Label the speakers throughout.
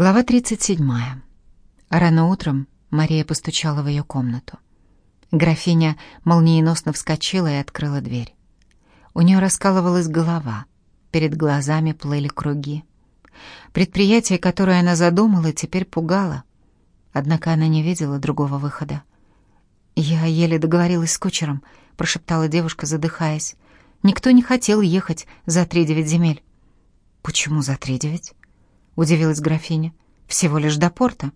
Speaker 1: Глава 37. Рано утром Мария постучала в ее комнату. Графиня молниеносно вскочила и открыла дверь. У нее раскалывалась голова, перед глазами плыли круги. Предприятие, которое она задумала, теперь пугало. Однако она не видела другого выхода. «Я еле договорилась с кучером», — прошептала девушка, задыхаясь. «Никто не хотел ехать за три девять земель». «Почему за три девять?» Удивилась графиня. Всего лишь до порта.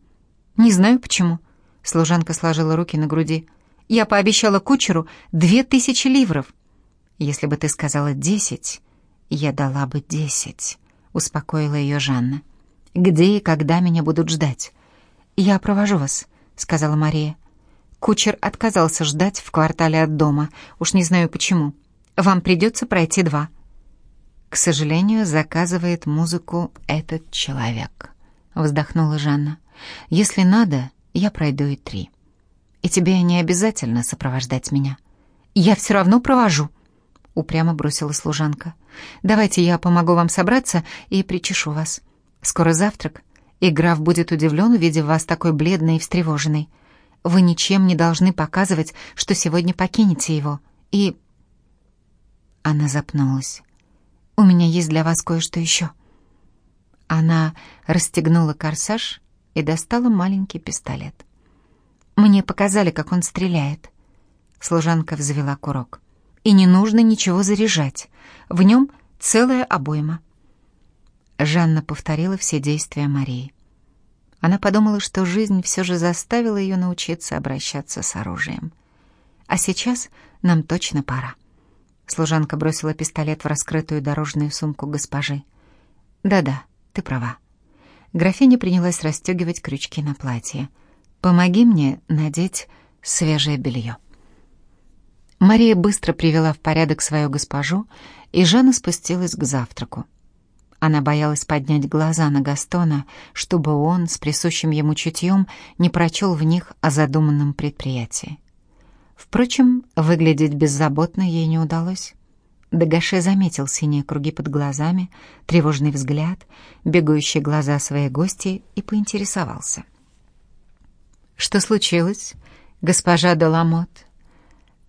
Speaker 1: Не знаю почему. Служанка сложила руки на груди. Я пообещала кучеру две тысячи ливров. Если бы ты сказала десять, я дала бы десять, успокоила ее Жанна. Где и когда меня будут ждать? Я провожу вас, сказала Мария. Кучер отказался ждать в квартале от дома. Уж не знаю почему. Вам придется пройти два. К сожалению, заказывает музыку этот человек. Вздохнула Жанна. Если надо, я пройду и три. И тебе не обязательно сопровождать меня. Я все равно провожу. Упрямо бросила служанка. Давайте я помогу вам собраться и причешу вас. Скоро завтрак, и граф будет удивлен, увидев вас такой бледной и встревоженной. Вы ничем не должны показывать, что сегодня покинете его. И... Она запнулась. У меня есть для вас кое-что еще». Она расстегнула корсаж и достала маленький пистолет. «Мне показали, как он стреляет». Служанка взвела курок. «И не нужно ничего заряжать. В нем целая обойма». Жанна повторила все действия Марии. Она подумала, что жизнь все же заставила ее научиться обращаться с оружием. А сейчас нам точно пора. Служанка бросила пистолет в раскрытую дорожную сумку госпожи. «Да-да, ты права». Графиня принялась расстегивать крючки на платье. «Помоги мне надеть свежее белье». Мария быстро привела в порядок свою госпожу, и Жанна спустилась к завтраку. Она боялась поднять глаза на Гастона, чтобы он, с присущим ему чутьем, не прочел в них о задуманном предприятии. Впрочем, выглядеть беззаботно ей не удалось. Дагаше заметил синие круги под глазами, тревожный взгляд, бегающие глаза своей гости и поинтересовался. «Что случилось, госпожа Деламот?»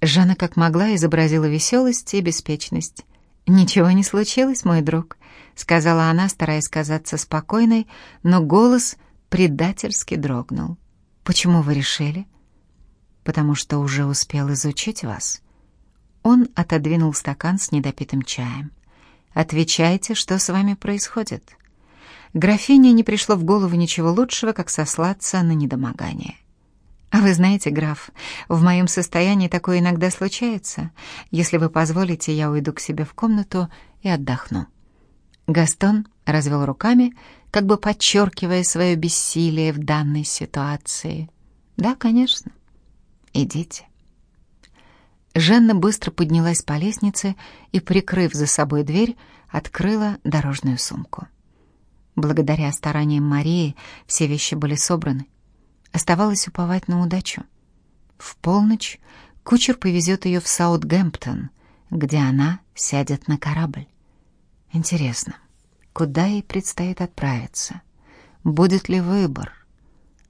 Speaker 1: Жанна как могла изобразила веселость и беспечность. «Ничего не случилось, мой друг», — сказала она, стараясь казаться спокойной, но голос предательски дрогнул. «Почему вы решили?» Потому что уже успел изучить вас». Он отодвинул стакан с недопитым чаем. «Отвечайте, что с вами происходит?» Графине не пришло в голову ничего лучшего, как сослаться на недомогание. «А вы знаете, граф, в моем состоянии такое иногда случается. Если вы позволите, я уйду к себе в комнату и отдохну». Гастон развел руками, как бы подчеркивая свое бессилие в данной ситуации. «Да, конечно. Идите». Жанна быстро поднялась по лестнице и, прикрыв за собой дверь, открыла дорожную сумку. Благодаря стараниям Марии все вещи были собраны. Оставалось уповать на удачу. В полночь кучер повезет ее в Саутгемптон, где она сядет на корабль. Интересно, куда ей предстоит отправиться? Будет ли выбор?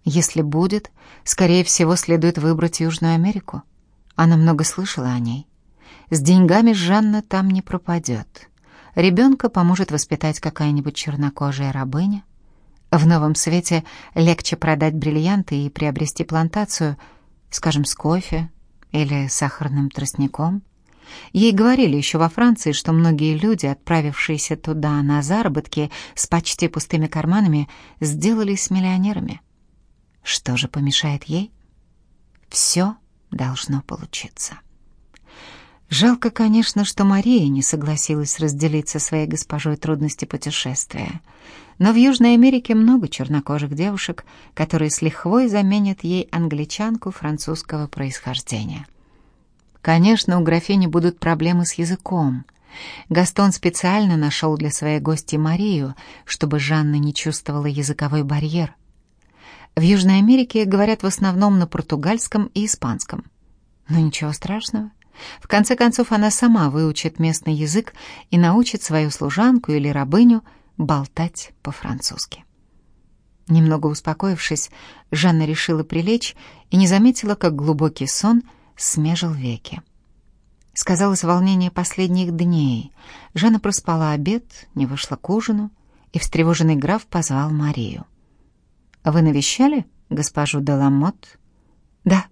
Speaker 1: Если будет, скорее всего, следует выбрать Южную Америку. Она много слышала о ней. С деньгами Жанна там не пропадет. Ребенка поможет воспитать какая-нибудь чернокожая рабыня. В новом свете легче продать бриллианты и приобрести плантацию, скажем, с кофе или сахарным тростником. Ей говорили еще во Франции, что многие люди, отправившиеся туда на заработки с почти пустыми карманами, сделались миллионерами. Что же помешает ей? Все должно получиться. Жалко, конечно, что Мария не согласилась разделить со своей госпожой трудности путешествия. Но в Южной Америке много чернокожих девушек, которые с лихвой заменят ей англичанку французского происхождения. Конечно, у графини будут проблемы с языком. Гастон специально нашел для своей гости Марию, чтобы Жанна не чувствовала языковой барьер. В Южной Америке говорят в основном на португальском и испанском. Но ничего страшного. В конце концов, она сама выучит местный язык и научит свою служанку или рабыню болтать по-французски. Немного успокоившись, Жанна решила прилечь и не заметила, как глубокий сон смежил веки. Сказалось волнение последних дней. Жанна проспала обед, не вышла к ужину, и встревоженный граф позвал Марию. «Вы навещали госпожу Деламот?» «Да,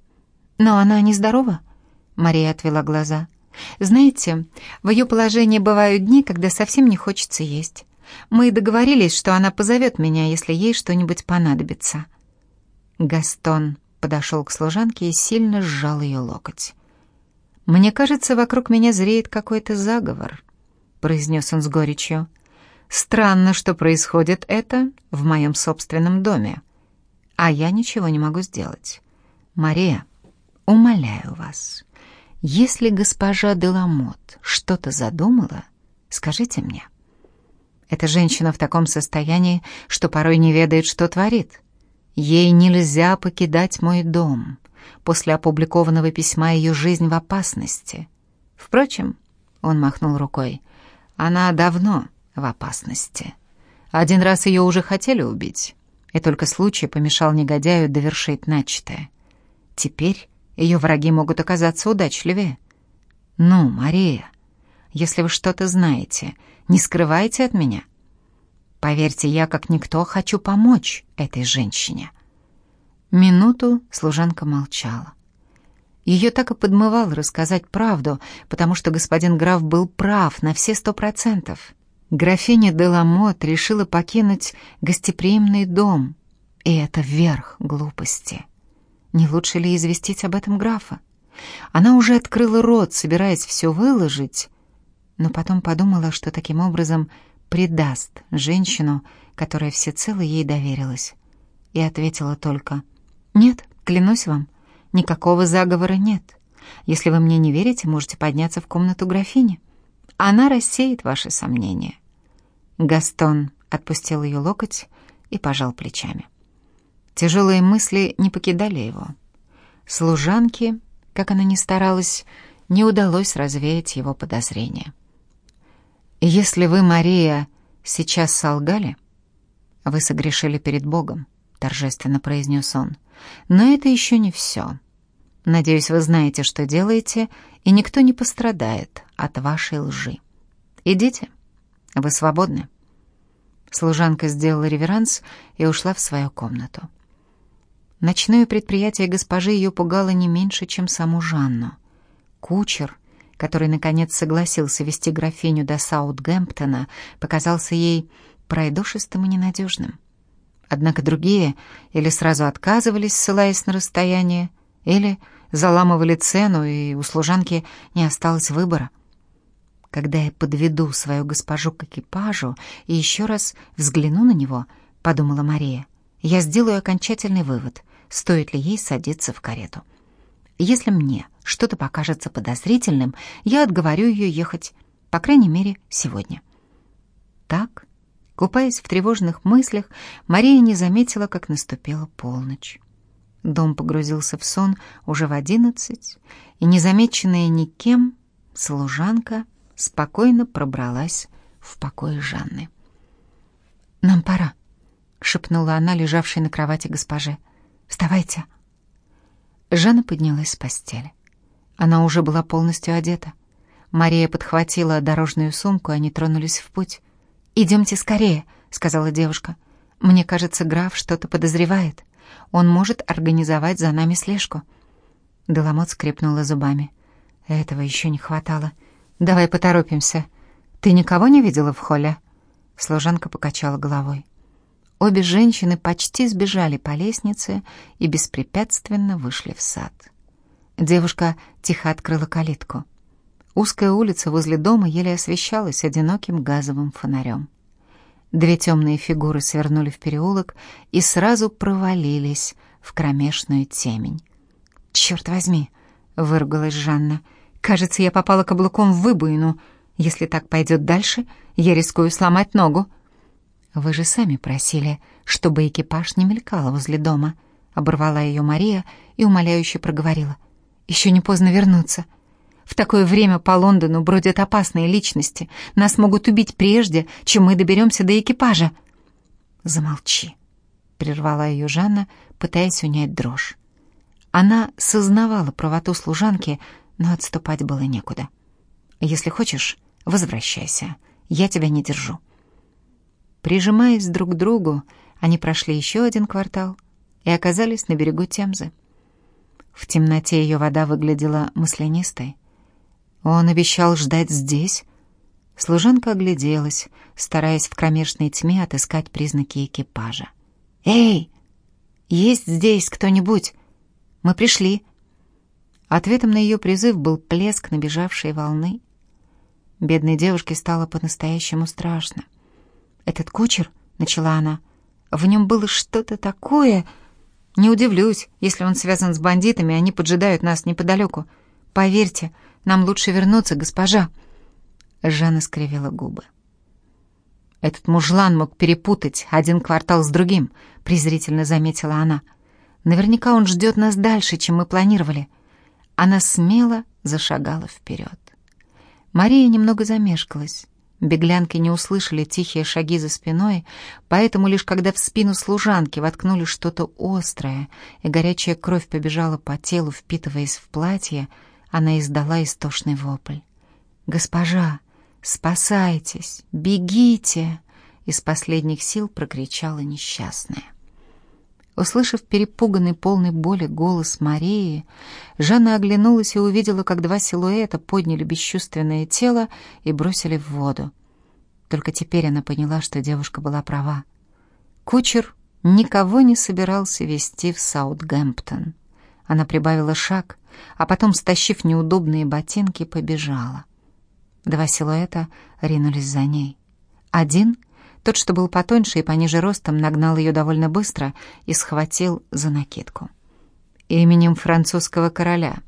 Speaker 1: но она нездорова», — Мария отвела глаза. «Знаете, в ее положении бывают дни, когда совсем не хочется есть. Мы договорились, что она позовет меня, если ей что-нибудь понадобится». Гастон подошел к служанке и сильно сжал ее локоть. «Мне кажется, вокруг меня зреет какой-то заговор», — произнес он с горечью. «Странно, что происходит это в моем собственном доме, а я ничего не могу сделать. Мария, умоляю вас, если госпожа Деламот что-то задумала, скажите мне». Эта женщина в таком состоянии, что порой не ведает, что творит. Ей нельзя покидать мой дом. После опубликованного письма ее жизнь в опасности. Впрочем, он махнул рукой, она давно в опасности. Один раз ее уже хотели убить, и только случай помешал негодяю довершить начатое. Теперь ее враги могут оказаться удачливее. Ну, Мария, если вы что-то знаете, не скрывайте от меня. Поверьте, я как никто хочу помочь этой женщине». Минуту служанка молчала. Ее так и подмывал рассказать правду, потому что господин граф был прав на все сто процентов. Графиня Деламот решила покинуть гостеприимный дом, и это верх глупости. Не лучше ли известить об этом графа? Она уже открыла рот, собираясь все выложить, но потом подумала, что таким образом предаст женщину, которая всецело ей доверилась. И ответила только «Нет, клянусь вам, никакого заговора нет. Если вы мне не верите, можете подняться в комнату графини. Она рассеет ваши сомнения». Гастон отпустил ее локоть и пожал плечами. Тяжелые мысли не покидали его. Служанке, как она ни старалась, не удалось развеять его подозрения. «Если вы, Мария, сейчас солгали, вы согрешили перед Богом», — торжественно произнес он. «Но это еще не все. Надеюсь, вы знаете, что делаете, и никто не пострадает от вашей лжи. Идите, вы свободны». Служанка сделала реверанс и ушла в свою комнату. Ночное предприятие госпожи ее пугало не меньше, чем саму Жанну. Кучер который, наконец, согласился вести графиню до Саутгемптона, показался ей пройдошистым и ненадежным. Однако другие или сразу отказывались, ссылаясь на расстояние, или заламывали цену, и у служанки не осталось выбора. Когда я подведу свою госпожу к экипажу и еще раз взгляну на него, — подумала Мария, — я сделаю окончательный вывод, стоит ли ей садиться в карету. Если мне что-то покажется подозрительным, я отговорю ее ехать, по крайней мере, сегодня. Так, купаясь в тревожных мыслях, Мария не заметила, как наступила полночь. Дом погрузился в сон уже в одиннадцать, и, незамеченная никем, служанка спокойно пробралась в покой Жанны. «Нам пора», — шепнула она, лежавшей на кровати госпоже. «Вставайте». Жанна поднялась с постели. Она уже была полностью одета. Мария подхватила дорожную сумку, и они тронулись в путь. «Идемте скорее», — сказала девушка. «Мне кажется, граф что-то подозревает. Он может организовать за нами слежку». Деламот скрипнула зубами. «Этого еще не хватало. Давай поторопимся. Ты никого не видела в холле?» Служанка покачала головой. Обе женщины почти сбежали по лестнице и беспрепятственно вышли в сад. Девушка тихо открыла калитку. Узкая улица возле дома еле освещалась одиноким газовым фонарем. Две темные фигуры свернули в переулок и сразу провалились в кромешную темень. «Черт возьми!» — выругалась Жанна. «Кажется, я попала каблуком в выбоину. Если так пойдет дальше, я рискую сломать ногу». «Вы же сами просили, чтобы экипаж не мелькал возле дома», — оборвала ее Мария и умоляюще проговорила. «Еще не поздно вернуться. В такое время по Лондону бродят опасные личности. Нас могут убить прежде, чем мы доберемся до экипажа». «Замолчи», — прервала ее Жанна, пытаясь унять дрожь. Она сознавала правоту служанки, но отступать было некуда. «Если хочешь, возвращайся. Я тебя не держу». Прижимаясь друг к другу, они прошли еще один квартал и оказались на берегу Темзы. В темноте ее вода выглядела маслянистой. Он обещал ждать здесь. Служанка огляделась, стараясь в кромешной тьме отыскать признаки экипажа. «Эй, есть здесь кто-нибудь? Мы пришли». Ответом на ее призыв был плеск набежавшей волны. Бедной девушке стало по-настоящему страшно. «Этот кучер», — начала она, — «в нем было что-то такое...» Не удивлюсь, если он связан с бандитами, они поджидают нас неподалеку. Поверьте, нам лучше вернуться, госпожа». Жанна скривила губы. «Этот мужлан мог перепутать один квартал с другим», — презрительно заметила она. «Наверняка он ждет нас дальше, чем мы планировали». Она смело зашагала вперед. Мария немного замешкалась. Беглянки не услышали тихие шаги за спиной, поэтому лишь когда в спину служанки воткнули что-то острое, и горячая кровь побежала по телу, впитываясь в платье, она издала истошный вопль. «Госпожа, спасайтесь! Бегите!» Из последних сил прокричала несчастная. Услышав перепуганный, полный боли голос Марии, Жанна оглянулась и увидела, как два силуэта подняли бесчувственное тело и бросили в воду. Только теперь она поняла, что девушка была права. Кучер никого не собирался везти в Саутгемптон. Она прибавила шаг, а потом, стащив неудобные ботинки, побежала. Два силуэта ринулись за ней. Один — тот, что был потоньше и пониже ростом, нагнал ее довольно быстро и схватил за накидку. «Именем французского короля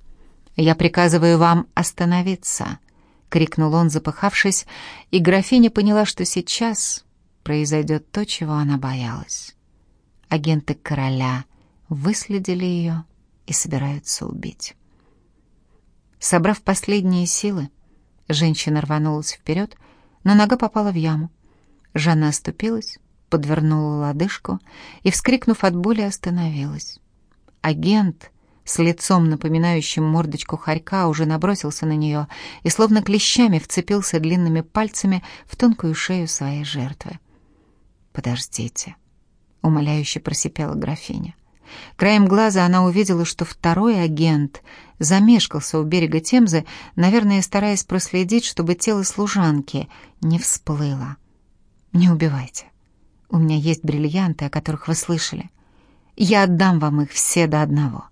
Speaker 1: я приказываю вам остановиться», — крикнул он, запыхавшись, и графиня поняла, что сейчас произойдет то, чего она боялась. Агенты короля выследили ее и собираются убить. Собрав последние силы, женщина рванулась вперед, но нога попала в яму. Жанна оступилась, подвернула лодыжку и, вскрикнув от боли, остановилась. Агент с лицом, напоминающим мордочку хорька, уже набросился на нее и словно клещами вцепился длинными пальцами в тонкую шею своей жертвы. «Подождите», — умоляюще просипела графиня. Краем глаза она увидела, что второй агент замешкался у берега Темзы, наверное, стараясь проследить, чтобы тело служанки не всплыло. Не убивайте. У меня есть бриллианты, о которых вы слышали. Я отдам вам их все до одного».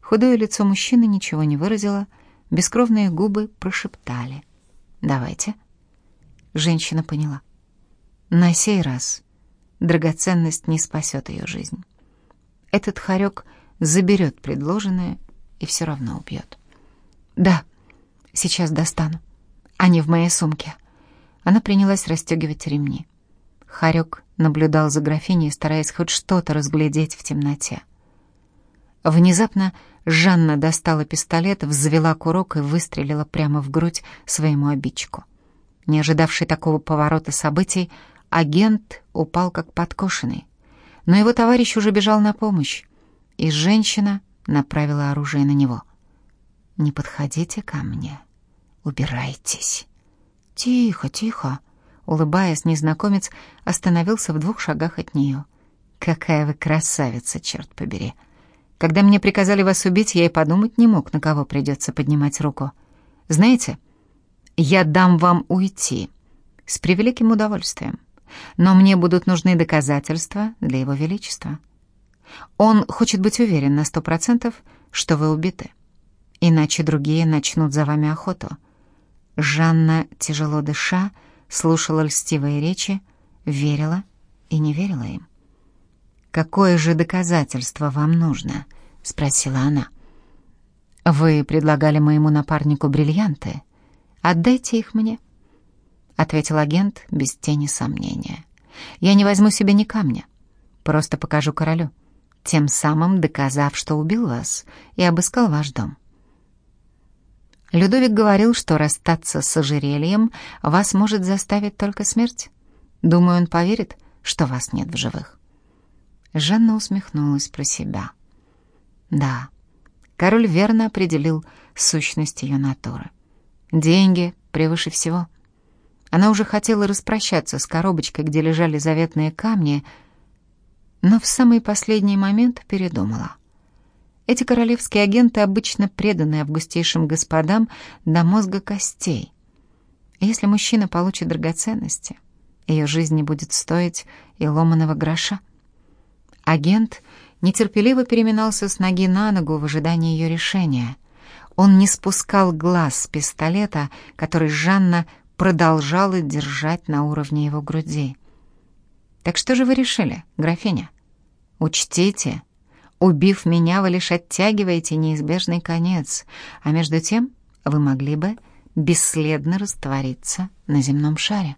Speaker 1: Худое лицо мужчины ничего не выразило, бескровные губы прошептали. «Давайте». Женщина поняла. На сей раз драгоценность не спасет ее жизнь. Этот хорек заберет предложенное и все равно убьет. «Да, сейчас достану. Они в моей сумке». Она принялась расстегивать ремни. Харек наблюдал за графиней, стараясь хоть что-то разглядеть в темноте. Внезапно Жанна достала пистолет, взвела курок и выстрелила прямо в грудь своему обидчику. Не ожидавший такого поворота событий, агент упал как подкошенный. Но его товарищ уже бежал на помощь, и женщина направила оружие на него. «Не подходите ко мне, убирайтесь». «Тихо, тихо!» Улыбаясь, незнакомец остановился в двух шагах от нее. «Какая вы красавица, черт побери! Когда мне приказали вас убить, я и подумать не мог, на кого придется поднимать руку. Знаете, я дам вам уйти с превеликим удовольствием, но мне будут нужны доказательства для его величества. Он хочет быть уверен на сто процентов, что вы убиты, иначе другие начнут за вами охоту». Жанна, тяжело дыша, слушала льстивые речи, верила и не верила им. «Какое же доказательство вам нужно?» — спросила она. «Вы предлагали моему напарнику бриллианты. Отдайте их мне», — ответил агент без тени сомнения. «Я не возьму себе ни камня, просто покажу королю, тем самым доказав, что убил вас и обыскал ваш дом». Людовик говорил, что расстаться с ожерельем вас может заставить только смерть. Думаю, он поверит, что вас нет в живых. Жанна усмехнулась про себя. Да, король верно определил сущность ее натуры. Деньги превыше всего. Она уже хотела распрощаться с коробочкой, где лежали заветные камни, но в самый последний момент передумала. Эти королевские агенты обычно преданы августейшим господам до мозга костей. Если мужчина получит драгоценности, ее жизнь не будет стоить и ломаного гроша. Агент нетерпеливо переминался с ноги на ногу в ожидании ее решения. Он не спускал глаз с пистолета, который Жанна продолжала держать на уровне его груди. «Так что же вы решили, графиня? Учтите, убив меня, вы лишь оттягиваете неизбежный конец, а между тем вы могли бы бесследно раствориться на земном шаре».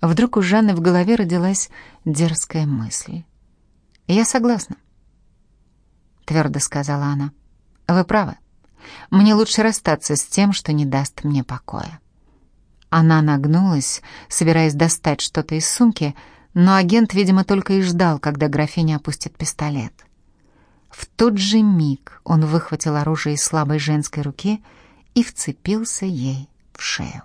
Speaker 1: Вдруг у Жанны в голове родилась дерзкая мысль. «Я согласна», — твердо сказала она. «Вы правы. Мне лучше расстаться с тем, что не даст мне покоя». Она нагнулась, собираясь достать что-то из сумки, но агент, видимо, только и ждал, когда графиня опустит пистолет. В тот же миг он выхватил оружие из слабой женской руки и вцепился ей в шею.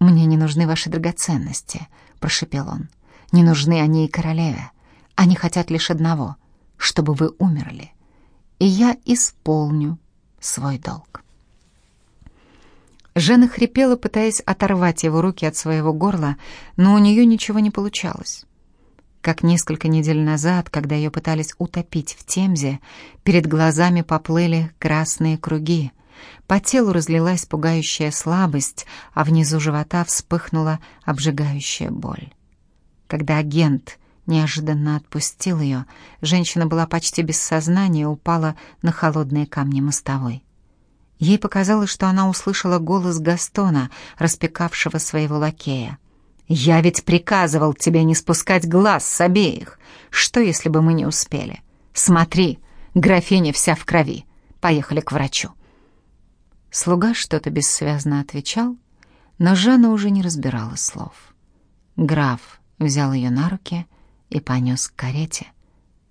Speaker 1: «Мне не нужны ваши драгоценности», — прошепел он. «Не нужны они и королеве. Они хотят лишь одного — чтобы вы умерли. И я исполню свой долг». Жена хрипела, пытаясь оторвать его руки от своего горла, но у нее ничего не получалось. Как несколько недель назад, когда ее пытались утопить в Темзе, перед глазами поплыли красные круги. По телу разлилась пугающая слабость, а внизу живота вспыхнула обжигающая боль. Когда агент неожиданно отпустил ее, женщина была почти без сознания и упала на холодные камни мостовой. Ей показалось, что она услышала голос Гастона, распекавшего своего лакея. «Я ведь приказывал тебе не спускать глаз с обеих. Что, если бы мы не успели? Смотри, графиня вся в крови. Поехали к врачу». Слуга что-то бессвязно отвечал, но Жанна уже не разбирала слов. Граф взял ее на руки и понес к карете,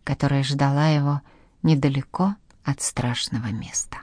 Speaker 1: которая ждала его недалеко от страшного места.